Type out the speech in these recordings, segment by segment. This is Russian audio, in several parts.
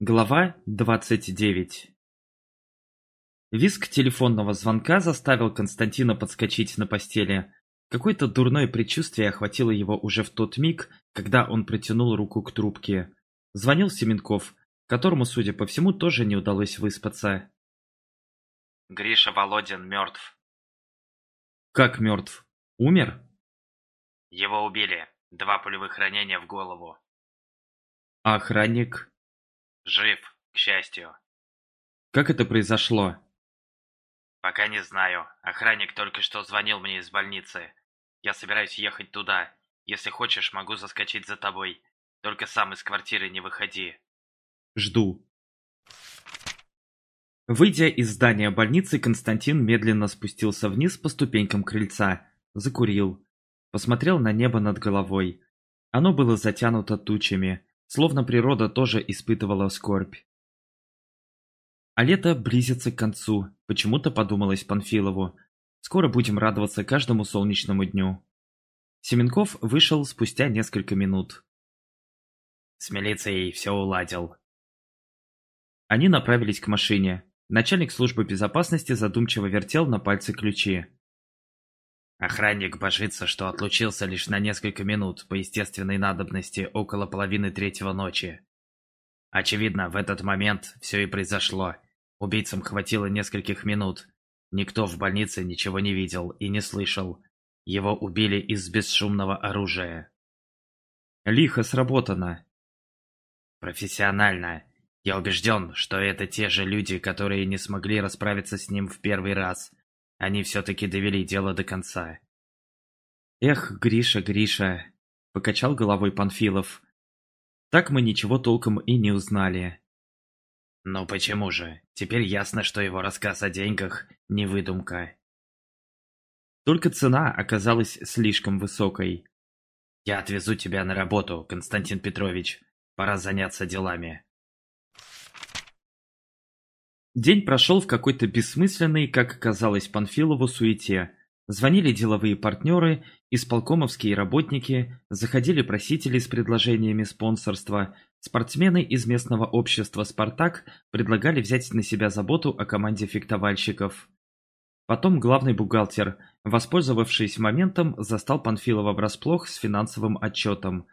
Глава двадцать девять Визг телефонного звонка заставил Константина подскочить на постели. Какое-то дурное предчувствие охватило его уже в тот миг, когда он протянул руку к трубке. Звонил Семенков, которому, судя по всему, тоже не удалось выспаться. Гриша Володин мертв. Как мертв? Умер? Его убили. Два пулевых ранения в голову. А охранник? Жив, к счастью. Как это произошло? Пока не знаю. Охранник только что звонил мне из больницы. Я собираюсь ехать туда. Если хочешь, могу заскочить за тобой. Только сам из квартиры не выходи. Жду. Выйдя из здания больницы, Константин медленно спустился вниз по ступенькам крыльца, закурил, посмотрел на небо над головой. Оно было затянуто тучами, Словно природа тоже испытывала скорбь. А лето близится к концу, почему-то подумалось Панфилову. Скоро будем радоваться каждому солнечному дню. Семенков вышел спустя несколько минут. С милицией все уладил. Они направились к машине. Начальник службы безопасности задумчиво вертел на пальце ключи. Охранник божится, что отлучился лишь на несколько минут по естественной надобности около половины третьего ночи. Очевидно, в этот момент все и произошло. Убийцам хватило нескольких минут. Никто в больнице ничего не видел и не слышал. Его убили из бесшумного оружия. Лихо сработано. Профессионально. Я убежден, что это те же люди, которые не смогли расправиться с ним в первый раз – они все-таки довели дело до конца. «Эх, Гриша, Гриша!» – покачал головой Панфилов. «Так мы ничего толком и не узнали». «Ну почему же? Теперь ясно, что его рассказ о деньгах – не выдумка». Только цена оказалась слишком высокой. «Я отвезу тебя на работу, Константин Петрович. Пора заняться делами». День прошел в какой-то бессмысленной, как казалось Панфилову, суете. Звонили деловые партнеры, исполкомовские работники, заходили просители с предложениями спонсорства, спортсмены из местного общества «Спартак» предлагали взять на себя заботу о команде фехтовальщиков. Потом главный бухгалтер, воспользовавшись моментом, застал Панфилова врасплох с финансовым отчетом.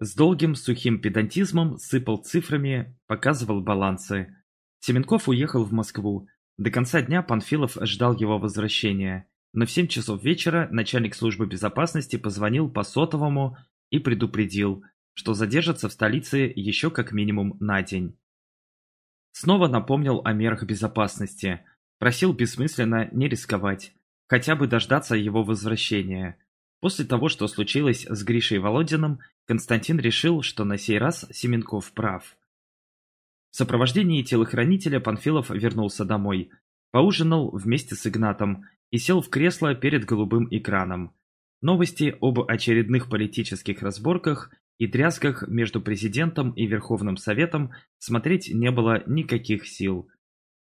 С долгим сухим педантизмом сыпал цифрами, показывал балансы. Семенков уехал в Москву. До конца дня Панфилов ждал его возвращения. Но в семь часов вечера начальник службы безопасности позвонил по сотовому и предупредил, что задержится в столице еще как минимум на день. Снова напомнил о мерах безопасности, просил бессмысленно не рисковать, хотя бы дождаться его возвращения. После того, что случилось с Гришей Володиным, Константин решил, что на сей раз Семенков прав. В сопровождении телохранителя Панфилов вернулся домой, поужинал вместе с Игнатом и сел в кресло перед голубым экраном. Новости об очередных политических разборках и дрязгах между президентом и Верховным Советом смотреть не было никаких сил.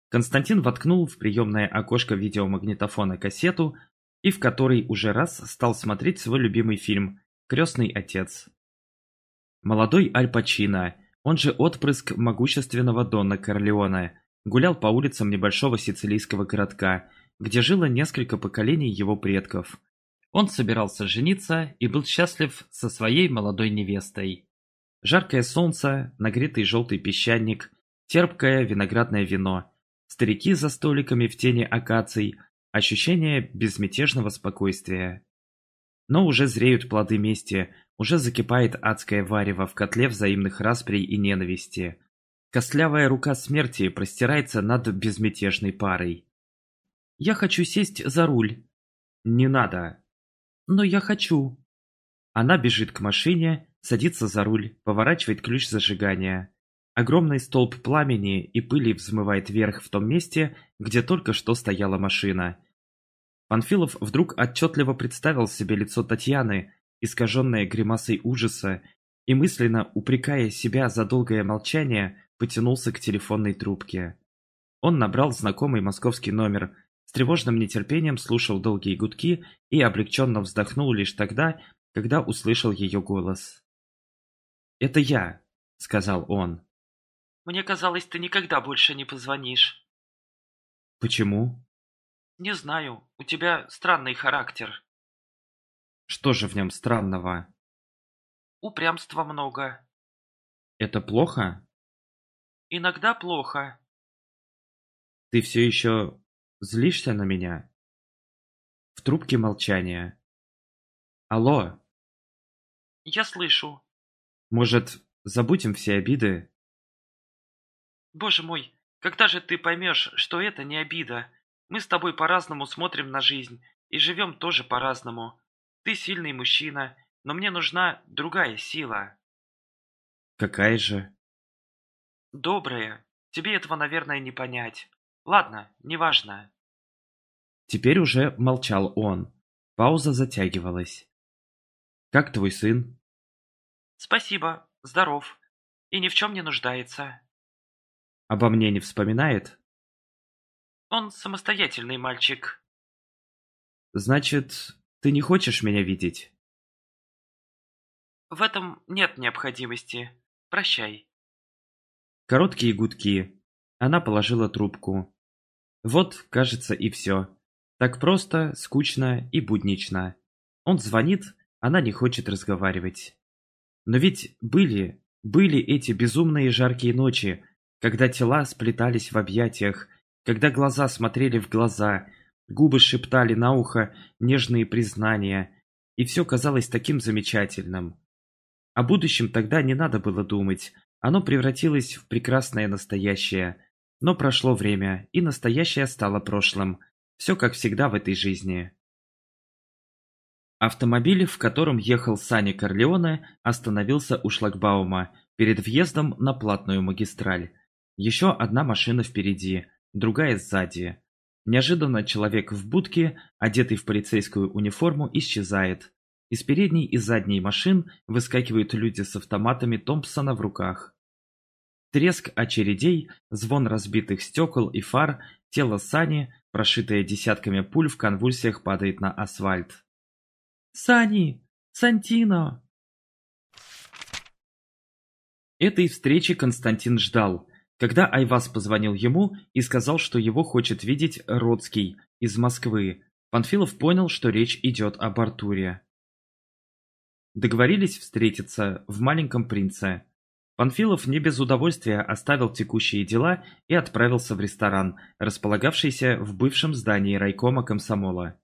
Константин воткнул в приемное окошко видеомагнитофона кассету и в которой уже раз стал смотреть свой любимый фильм «Крестный отец». Молодой Аль Пачино – он же отпрыск могущественного Дона Корлеоне, гулял по улицам небольшого сицилийского городка, где жило несколько поколений его предков. Он собирался жениться и был счастлив со своей молодой невестой. Жаркое солнце, нагретый желтый песчаник, терпкое виноградное вино, старики за столиками в тени акаций, ощущение безмятежного спокойствия. Но уже зреют плоды мести, уже закипает адское варево в котле взаимных расприй и ненависти. Костлявая рука смерти простирается над безмятежной парой. «Я хочу сесть за руль». «Не надо». «Но я хочу». Она бежит к машине, садится за руль, поворачивает ключ зажигания. Огромный столб пламени и пыли взмывает вверх в том месте, где только что стояла машина – Панфилов вдруг отчетливо представил себе лицо Татьяны, искаженное гримасой ужаса, и мысленно, упрекая себя за долгое молчание, потянулся к телефонной трубке. Он набрал знакомый московский номер, с тревожным нетерпением слушал долгие гудки и облегченно вздохнул лишь тогда, когда услышал ее голос. «Это я», — сказал он. Мне казалось, ты никогда больше не позвонишь. Почему? Не знаю, у тебя странный характер. Что же в нем странного? Упрямства много. Это плохо? Иногда плохо. Ты все еще злишься на меня? В трубке молчание. Алло, Я слышу. может, забудем все обиды? Боже мой, когда же ты поймешь, что это не обида? Мы с тобой по-разному смотрим на жизнь и живем тоже по-разному. Ты сильный мужчина, но мне нужна другая сила. Какая же? Добрая. Тебе этого, наверное, не понять. Ладно, неважно. Теперь уже молчал он. Пауза затягивалась. Как твой сын? Спасибо, здоров. И ни в чем не нуждается. Обо мне не вспоминает? Он самостоятельный мальчик. Значит, ты не хочешь меня видеть? В этом нет необходимости. Прощай. Короткие гудки. Она положила трубку. Вот, кажется, и все. Так просто, скучно и буднично. Он звонит, она не хочет разговаривать. Но ведь были, были эти безумные жаркие ночи, когда тела сплетались в объятиях, когда глаза смотрели в глаза, губы шептали на ухо нежные признания, и все казалось таким замечательным. О будущем тогда не надо было думать, оно превратилось в прекрасное настоящее. Но прошло время, и настоящее стало прошлым. Все как всегда в этой жизни. Автомобиль, в котором ехал Саня Корлеоне, остановился у шлагбаума, перед въездом на платную магистраль. Еще одна машина впереди, другая сзади. Неожиданно человек в будке, одетый в полицейскую униформу, исчезает. Из передней и задней машин выскакивают люди с автоматами Томпсона в руках. Треск очередей, звон разбитых стекол и фар, тело Сани, прошитое десятками пуль в конвульсиях, падает на асфальт. «Сани! Сантино!» Этой встречи Константин ждал, когда Айвас позвонил ему и сказал, что его хочет видеть Родский из Москвы. Панфилов понял, что речь идет об Артуре. Договорились встретиться в «Маленьком принце». Панфилов не без удовольствия оставил текущие дела и отправился в ресторан, располагавшийся в бывшем здании райкома комсомола.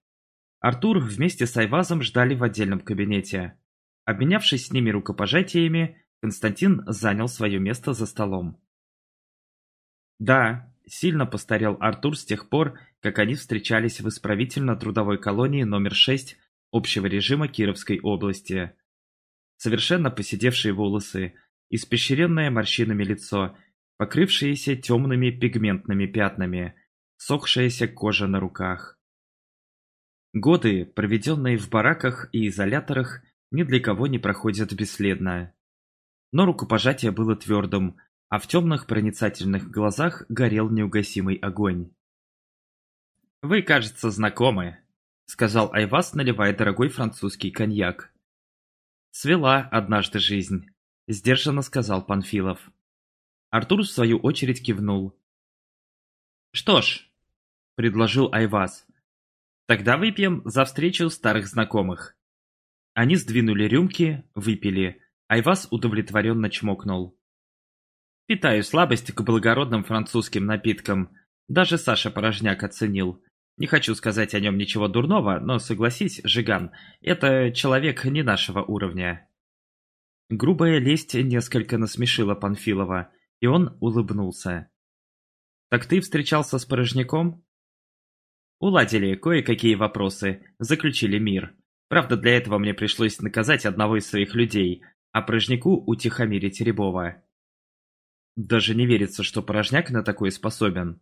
Артур вместе с Айвазом ждали в отдельном кабинете. Обменявшись с ними рукопожатиями, Константин занял свое место за столом. Да, сильно постарел Артур с тех пор, как они встречались в исправительно-трудовой колонии номер 6 общего режима Кировской области. Совершенно поседевшие волосы, испещренное морщинами лицо, покрывшееся темными пигментными пятнами, сохшаяся кожа на руках. Годы, проведенные в бараках и изоляторах, ни для кого не проходят бесследно. Но рукопожатие было твердым, а в темных проницательных глазах горел неугасимый огонь. «Вы, кажется, знакомы», — сказал Айвас, наливая дорогой французский коньяк. «Свела однажды жизнь», — сдержанно сказал Панфилов. Артур в свою очередь кивнул. «Что ж», — предложил Айвас, — «тогда выпьем за встречу старых знакомых». Они сдвинули рюмки, выпили. Айвас удовлетворенно чмокнул. «Питаю слабость к благородным французским напиткам. Даже Саша Порожняк оценил. Не хочу сказать о нем ничего дурного, но согласись, Жиган, это человек не нашего уровня». Грубая лесть несколько насмешила Панфилова, и он улыбнулся. «Так ты встречался с Порожняком?» Уладили кое-какие вопросы, заключили мир. Правда, для этого мне пришлось наказать одного из своих людей, а Порожняку утихомирить Рябова. Даже не верится, что Порожняк на такое способен.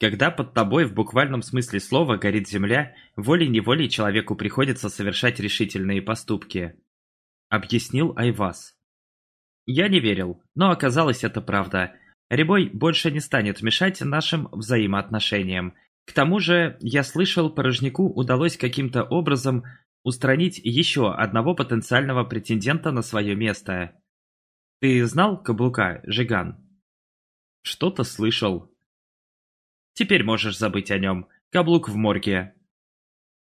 Когда под тобой в буквальном смысле слова горит земля, волей-неволей человеку приходится совершать решительные поступки. Объяснил Айвас. Я не верил, но оказалось это правда. Рябой больше не станет мешать нашим взаимоотношениям. К тому же, я слышал, Порожняку удалось каким-то образом устранить еще одного потенциального претендента на свое место. Ты знал Каблука, Жиган? Что-то слышал. Теперь можешь забыть о нем. Каблук в морге.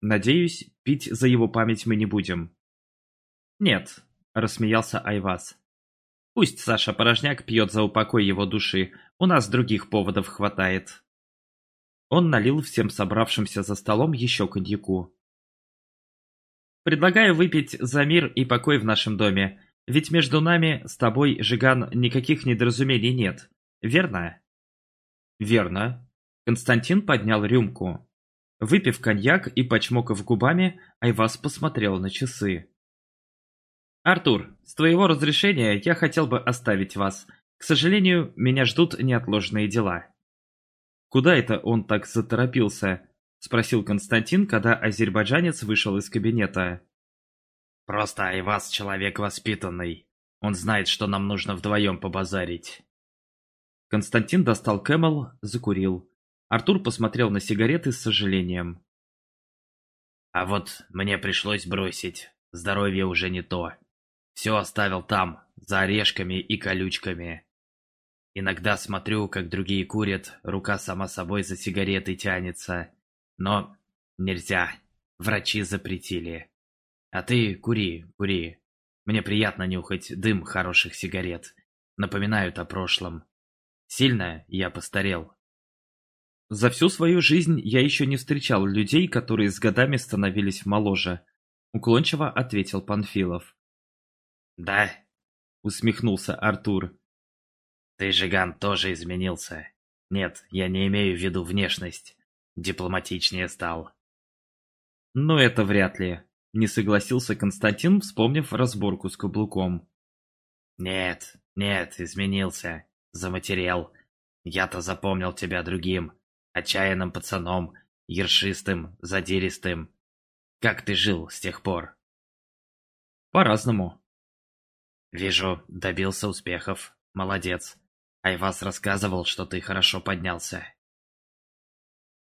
Надеюсь, пить за его память мы не будем. Нет, рассмеялся Айвас. Пусть Саша Порожняк пьет за упокой его души, у нас других поводов хватает. Он налил всем собравшимся за столом еще коньяку. Предлагаю выпить за мир и покой в нашем доме, ведь между нами с тобой, Жиган, никаких недоразумений нет, верно? Верно. Константин поднял рюмку. Выпив коньяк и почмокав губами, Айвас посмотрел на часы. «Артур, с твоего разрешения я хотел бы оставить вас. К сожалению, меня ждут неотложные дела». «Куда это он так заторопился?» – спросил Константин, когда азербайджанец вышел из кабинета. «Просто Айвас человек воспитанный. Он знает, что нам нужно вдвоем побазарить». Константин достал Camel, закурил. Артур посмотрел на сигареты с сожалением. «А вот мне пришлось бросить. Здоровье уже не то. Все оставил там, за орешками и колючками. Иногда смотрю, как другие курят, рука сама собой за сигаретой тянется. Но нельзя. Врачи запретили. А ты кури, кури. Мне приятно нюхать дым хороших сигарет. Напоминают о прошлом. Сильно я постарел. За всю свою жизнь я еще не встречал людей, которые с годами становились моложе. Уклончиво ответил Панфилов. «Да?» — усмехнулся Артур. «Ты, Жиган, тоже изменился. Нет, я не имею в виду внешность. Дипломатичнее стал». «Но это вряд ли», — не согласился Константин, вспомнив разборку с каблуком. «Нет, нет, изменился. Заматерел. Я-то запомнил тебя другим отчаянным пацаном, ершистым, задиристым. Как ты жил с тех пор? По-разному. Вижу, добился успехов. Молодец. Айвас рассказывал, что ты хорошо поднялся.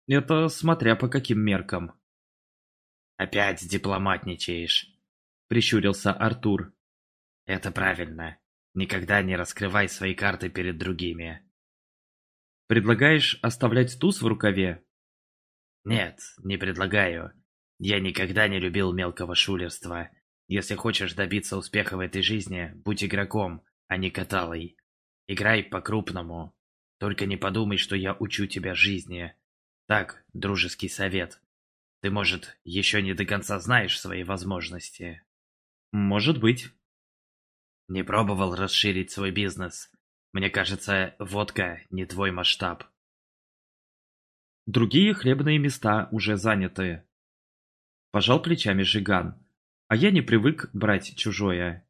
Это смотря по каким меркам. Опять дипломатничаешь. Прищурился Артур. Это правильно. Никогда не раскрывай свои карты перед другими. Предлагаешь оставлять туз в рукаве? Нет, не предлагаю. Я никогда не любил мелкого шулерства. Если хочешь добиться успеха в этой жизни, будь игроком, а не каталой. Играй по-крупному. Только не подумай, что я учу тебя жизни. Так, дружеский совет. Ты, может, еще не до конца знаешь свои возможности? Может быть. Не пробовал расширить свой бизнес. Мне кажется, водка не твой масштаб. Другие хлебные места уже заняты. Пожал плечами Жиган. А я не привык брать чужое.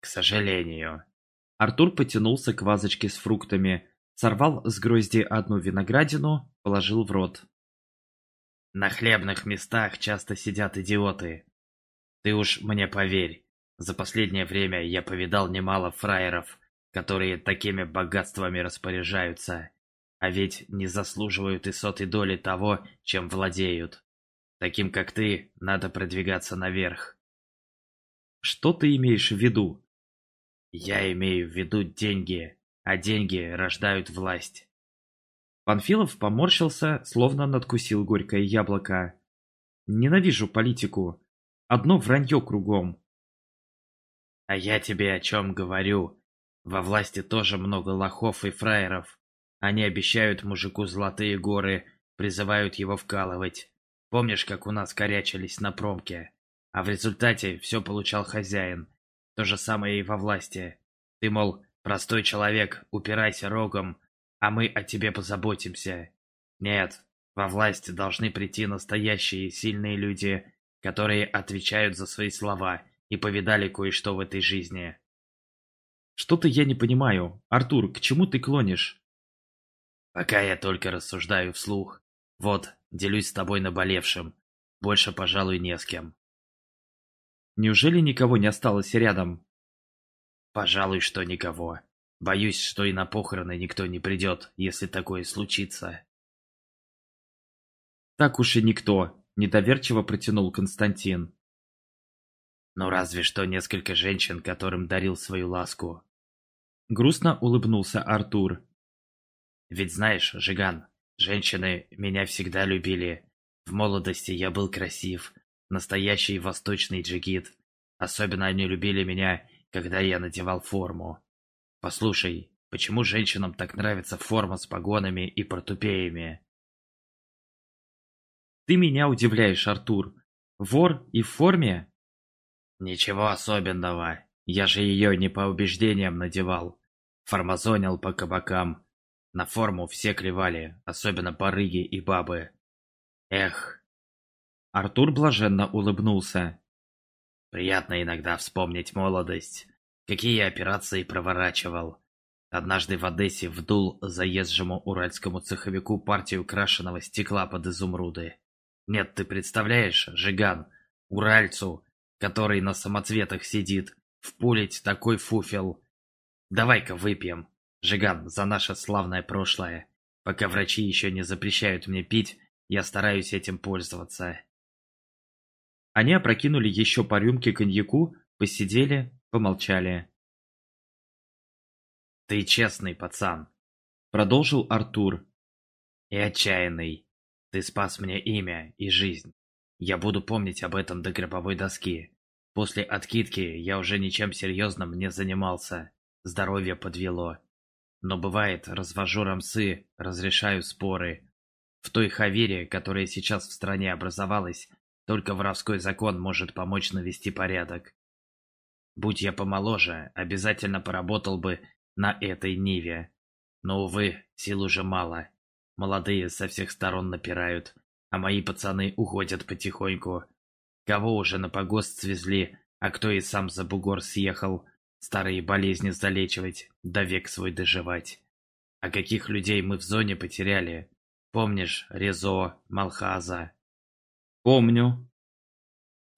К сожалению. Артур потянулся к вазочке с фруктами, сорвал с грозди одну виноградину, положил в рот. На хлебных местах часто сидят идиоты. Ты уж мне поверь, за последнее время я повидал немало фраеров, которые такими богатствами распоряжаются, а ведь не заслуживают и сотой доли того, чем владеют. Таким, как ты, надо продвигаться наверх. Что ты имеешь в виду? Я имею в виду деньги, а деньги рождают власть. Панфилов поморщился, словно надкусил горькое яблоко. Ненавижу политику. Одно вранье кругом. А я тебе о чем говорю. Во власти тоже много лохов и фраеров. Они обещают мужику золотые горы, призывают его вкалывать. Помнишь, как у нас корячились на промке? А в результате все получал хозяин. То же самое и во власти. Ты, мол, простой человек, упирайся рогом, а мы о тебе позаботимся. Нет, во власть должны прийти настоящие сильные люди, которые отвечают за свои слова и повидали кое-что в этой жизни. Что-то я не понимаю. Артур, к чему ты клонишь? Пока я только рассуждаю вслух. Вот, делюсь с тобой наболевшим. Больше, пожалуй, не с кем. Неужели никого не осталось рядом? Пожалуй, что никого. Боюсь, что и на похороны никто не придет, если такое случится. Так уж и никто, недоверчиво протянул Константин. Ну разве что несколько женщин, которым дарил свою ласку. Грустно улыбнулся Артур. Ведь знаешь, Жиган, женщины меня всегда любили. В молодости я был красив, настоящий восточный джигит. Особенно они любили меня, когда я надевал форму. Послушай, почему женщинам так нравится форма с погонами и портупеями? Ты меня удивляешь, Артур. Вор и в форме? Ничего особенного. Я же ее не по убеждениям надевал. Формазонил по кабакам. На форму все клевали, особенно барыги и бабы. Эх. Артур блаженно улыбнулся. Приятно иногда вспомнить молодость. Какие операции проворачивал. Однажды в Одессе вдул заезжему уральскому цеховику партию крашеного стекла под изумруды. Нет, ты представляешь, Жиган, уральцу, который на самоцветах сидит, впулить такой фуфел. Давай-ка выпьем, Жиган, за наше славное прошлое. Пока врачи еще не запрещают мне пить, я стараюсь этим пользоваться. Они опрокинули еще по рюмке коньяку, посидели, помолчали. «Ты честный пацан», — продолжил Артур. «И отчаянный. Ты спас мне имя и жизнь. Я буду помнить об этом до гробовой доски. После откидки я уже ничем серьезным не занимался. Здоровье подвело. Но бывает, развожу рамсы, разрешаю споры. В той хавере, которая сейчас в стране образовалась, только воровской закон может помочь навести порядок. Будь я помоложе, обязательно поработал бы на этой ниве. Но, увы, сил уже мало. Молодые со всех сторон напирают, а мои пацаны уходят потихоньку. Кого уже на погост свезли, а кто и сам за бугор съехал, старые болезни залечивать, да век свой доживать. А каких людей мы в зоне потеряли? Помнишь Резо, Малхаза? Помню.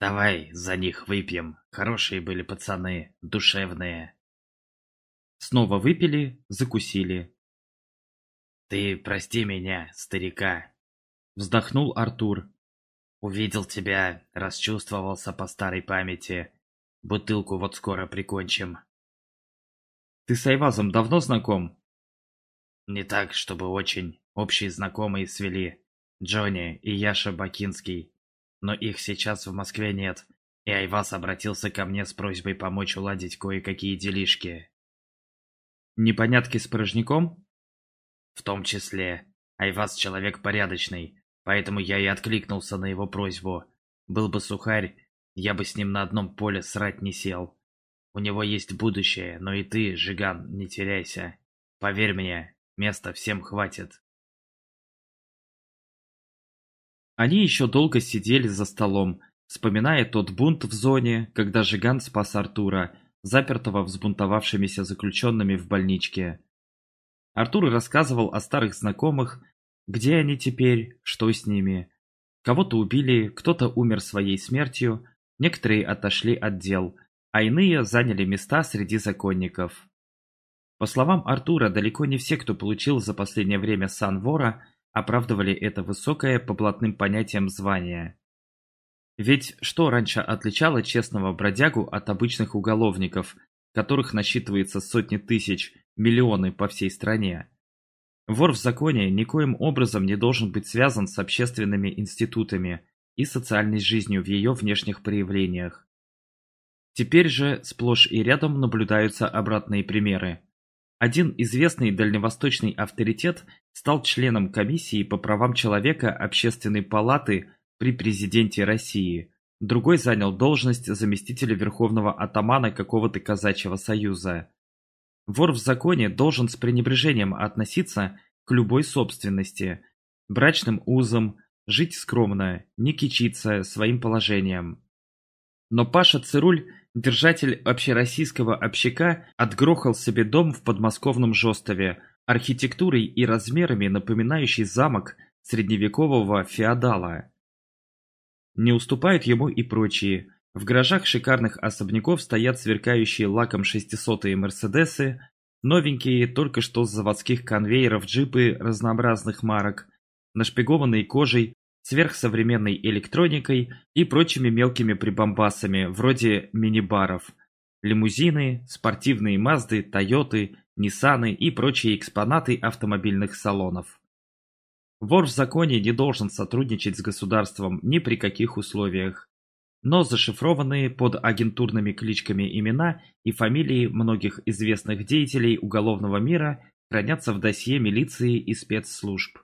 Давай за них выпьем. Хорошие были пацаны, душевные. Снова выпили, закусили. Ты прости меня, старика. Вздохнул Артур. Увидел тебя, расчувствовался по старой памяти. Бутылку вот скоро прикончим. Ты с Айвазом давно знаком? Не так, чтобы очень. Общие знакомые свели. Джонни и Яша Бакинский. Но их сейчас в Москве нет, и Айваз обратился ко мне с просьбой помочь уладить кое-какие делишки. Непонятки с порожняком? В том числе. Айваз человек порядочный, поэтому я и откликнулся на его просьбу. Был бы сухарь, я бы с ним на одном поле срать не сел. У него есть будущее, но и ты, Жиган, не теряйся. Поверь мне, места всем хватит. Они еще долго сидели за столом, вспоминая тот бунт в зоне, когда Жиган спас Артура, запертого взбунтовавшимися заключенными в больничке. Артур рассказывал о старых знакомых, где они теперь, что с ними. Кого-то убили, кто-то умер своей смертью, некоторые отошли от дел, а иные заняли места среди законников. По словам Артура, далеко не все, кто получил за последнее время сан вора, оправдывали это высокое по блатным понятиям звание. Ведь что раньше отличало честного бродягу от обычных уголовников, которых насчитывается сотни тысяч, миллионы по всей стране? Вор в законе никоим образом не должен быть связан с общественными институтами и социальной жизнью в ее внешних проявлениях. Теперь же сплошь и рядом наблюдаются обратные примеры. Один известный дальневосточный авторитет стал членом комиссии по правам человека Общественной палаты при президенте России, другой занял должность заместителя верховного атамана какого-то казачьего союза. Вор в законе должен с пренебрежением относиться к любой собственности, брачным узам, жить скромно, не кичиться своим положением. Но Паша Цируль Держатель общероссийского общака отгрохал себе дом в подмосковном Жостове, архитектурой и размерами напоминающий замок средневекового феодала. Не уступают ему и прочие. В гаражах шикарных особняков стоят сверкающие лаком шестисотые мерседесы, новенькие только что с заводских конвейеров джипы разнообразных марок, нашпигованные кожей сверхсовременной электроникой и прочими мелкими прибамбасами, вроде мини-баров. Лимузины, спортивные Мазды, Тойоты, Ниссаны и прочие экспонаты автомобильных салонов. Вор в законе не должен сотрудничать с государством ни при каких условиях. Но зашифрованные под агентурными кличками имена и фамилии многих известных деятелей уголовного мира хранятся в досье милиции и спецслужб.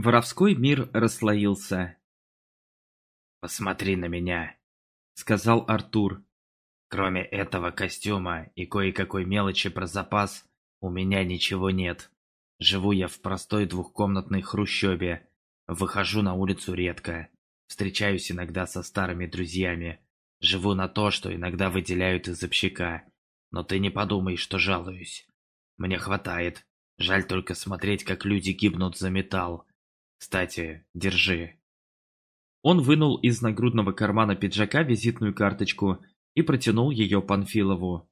Воровской мир расслоился. «Посмотри на меня», — сказал Артур. «Кроме этого костюма и кое-какой мелочи про запас, у меня ничего нет. Живу я в простой двухкомнатной хрущебе. Выхожу на улицу редко. Встречаюсь иногда со старыми друзьями. Живу на то, что иногда выделяют из общака. Но ты не подумай, что жалуюсь. Мне хватает. Жаль только смотреть, как люди гибнут за металл. Кстати, держи. Он вынул из нагрудного кармана пиджака визитную карточку и протянул ее Панфилову.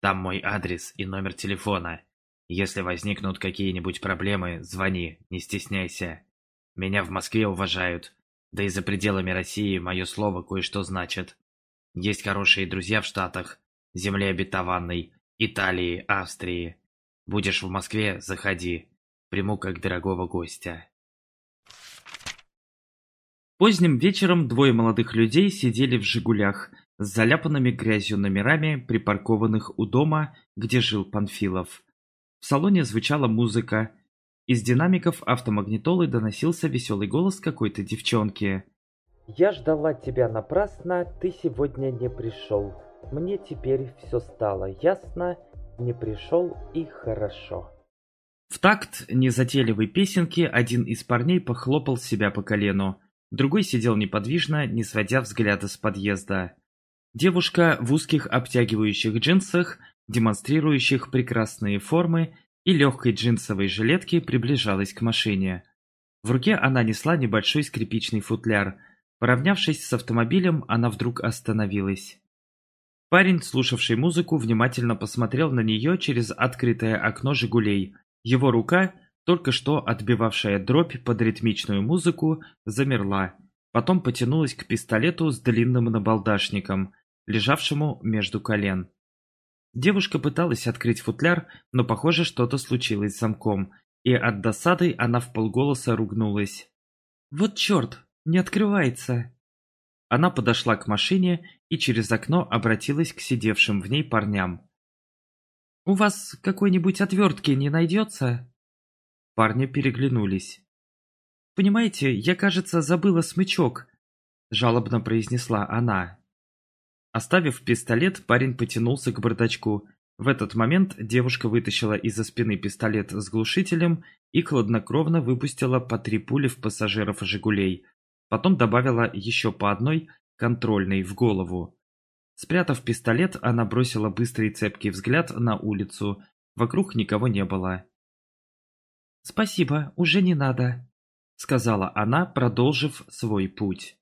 Там мой адрес и номер телефона. Если возникнут какие-нибудь проблемы, звони, не стесняйся. Меня в Москве уважают, да и за пределами России мое слово кое-что значит. Есть хорошие друзья в Штатах, земле обетованной, Италии, Австрии. Будешь в Москве, заходи. Приму как дорогого гостя. Поздним вечером двое молодых людей сидели в «Жигулях» с заляпанными грязью номерами, припаркованных у дома, где жил Панфилов. В салоне звучала музыка. Из динамиков автомагнитолы доносился веселый голос какой-то девчонки. «Я ждала тебя напрасно, ты сегодня не пришел. Мне теперь все стало ясно, не пришел и хорошо». В такт незатейливой песенки один из парней похлопал себя по колену, другой сидел неподвижно, не сводя взгляда с подъезда. Девушка в узких обтягивающих джинсах демонстрирующих прекрасные формы, и легкой джинсовой жилетки приближалась к машине. В руке она несла небольшой скрипичный футляр. Поравнявшись с автомобилем, она вдруг остановилась. Парень, слушавший музыку, внимательно посмотрел на нее через открытое окно «Жигулей». Его рука, только что отбивавшая дробь под ритмичную музыку, замерла. Потом потянулась к пистолету с длинным набалдашником, лежавшему между колен. Девушка пыталась открыть футляр, но, похоже, что-то случилось с замком, и от досады она вполголоса ругнулась. «Вот черт, не открывается!» Она подошла к машине и через окно обратилась к сидевшим в ней парням. «У вас какой-нибудь отвертки не найдется?» Парни переглянулись. «Понимаете, я, кажется, забыла смычок», — жалобно произнесла она. Оставив пистолет, парень потянулся к бардачку. В этот момент девушка вытащила из-за спины пистолет с глушителем и хладнокровно выпустила по три пули в пассажиров «Жигулей». Потом добавила еще по одной, контрольной, в голову. Спрятав пистолет, она бросила быстрый цепкий взгляд на улицу. Вокруг никого не было. «Спасибо, уже не надо», — сказала она, продолжив свой путь.